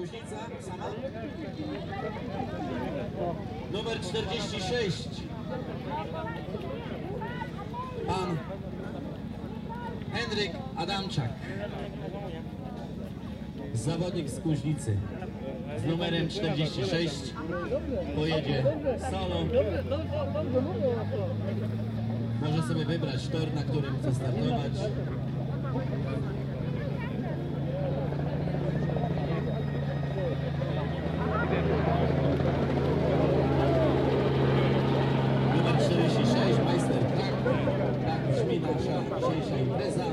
Kuźnica sama? Numer 46. Pan Henryk Adamczak. Zawodnik z Kuźnicy. Z numerem 46 pojedzie solo. Może sobie wybrać tor, na którym chce startować. Numer 46, Majster Tak. Tak brzmi nasza dzisiejsza impreza.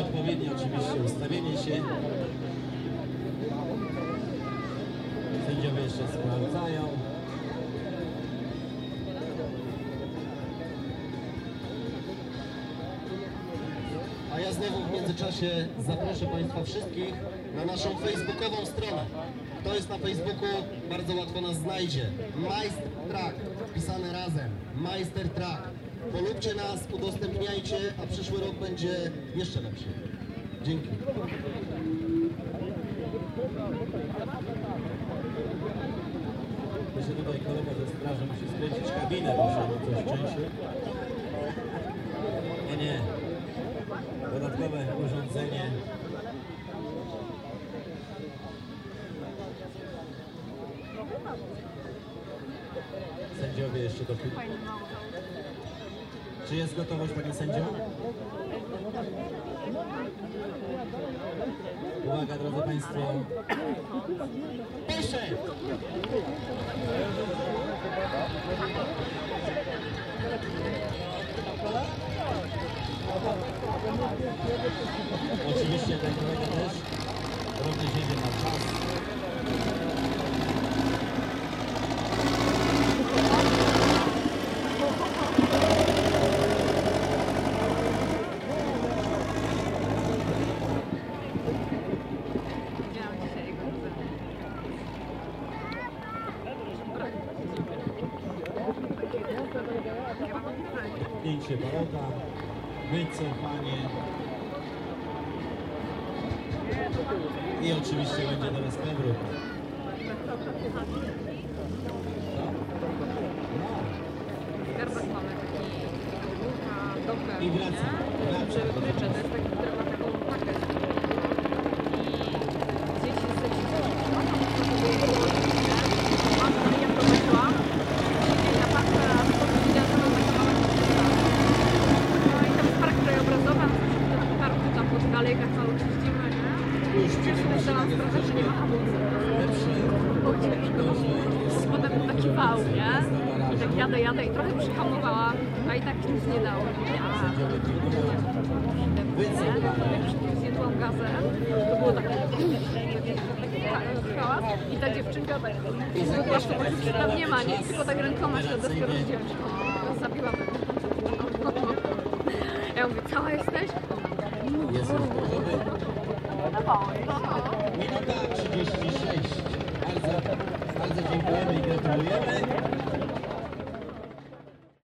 Odpowiednie oczywiście ustawienie się. Sędziowie jeszcze sprawdzają. A ja znowu w międzyczasie zaproszę Państwa wszystkich na naszą facebookową stronę. Kto jest na Facebooku, bardzo łatwo nas znajdzie. Majster Track, pisane razem. Majster Track. Polubcie nas, udostępniajcie, a przyszły rok będzie jeszcze lepszy. Dzięki. Myślę tutaj kolega ze straży musi skręcić kabinę, bo się coś części. Nie, nie. Dodatkowe urządzenie. Sędziowie jeszcze do Czy jest gotowość, panie sędzio? Uwaga, drodzy państwo. Proszę! Pięcie balota, wycofanie. I oczywiście będzie teraz powrót. I wraca, wraca. Żeby prycze, to jest taki, który ma taką pakę. I dzieci sobie Mam to ja prowadziłam. I ta paczka widziała sama taka mała No i tam jest park krajobrazowy, a my na parku tam po tych alejkach cały czyścimy, nie? Już Zdałam sprawę, że nie ma hamulca. ciężko. Potem taki wał, nie? I tak jadę, jadę i trochę przyhamowałam, a i tak nic nie dało. A, jak zjadłam gazę, to było takie taki hałas i ta dziewczynka tak zwykła, że tam nie ma nic, tylko tak rękoma się wziąć. O, Zabiłam tego. Ja mówię, cała jesteś? Jest już gotowy. No, Ali é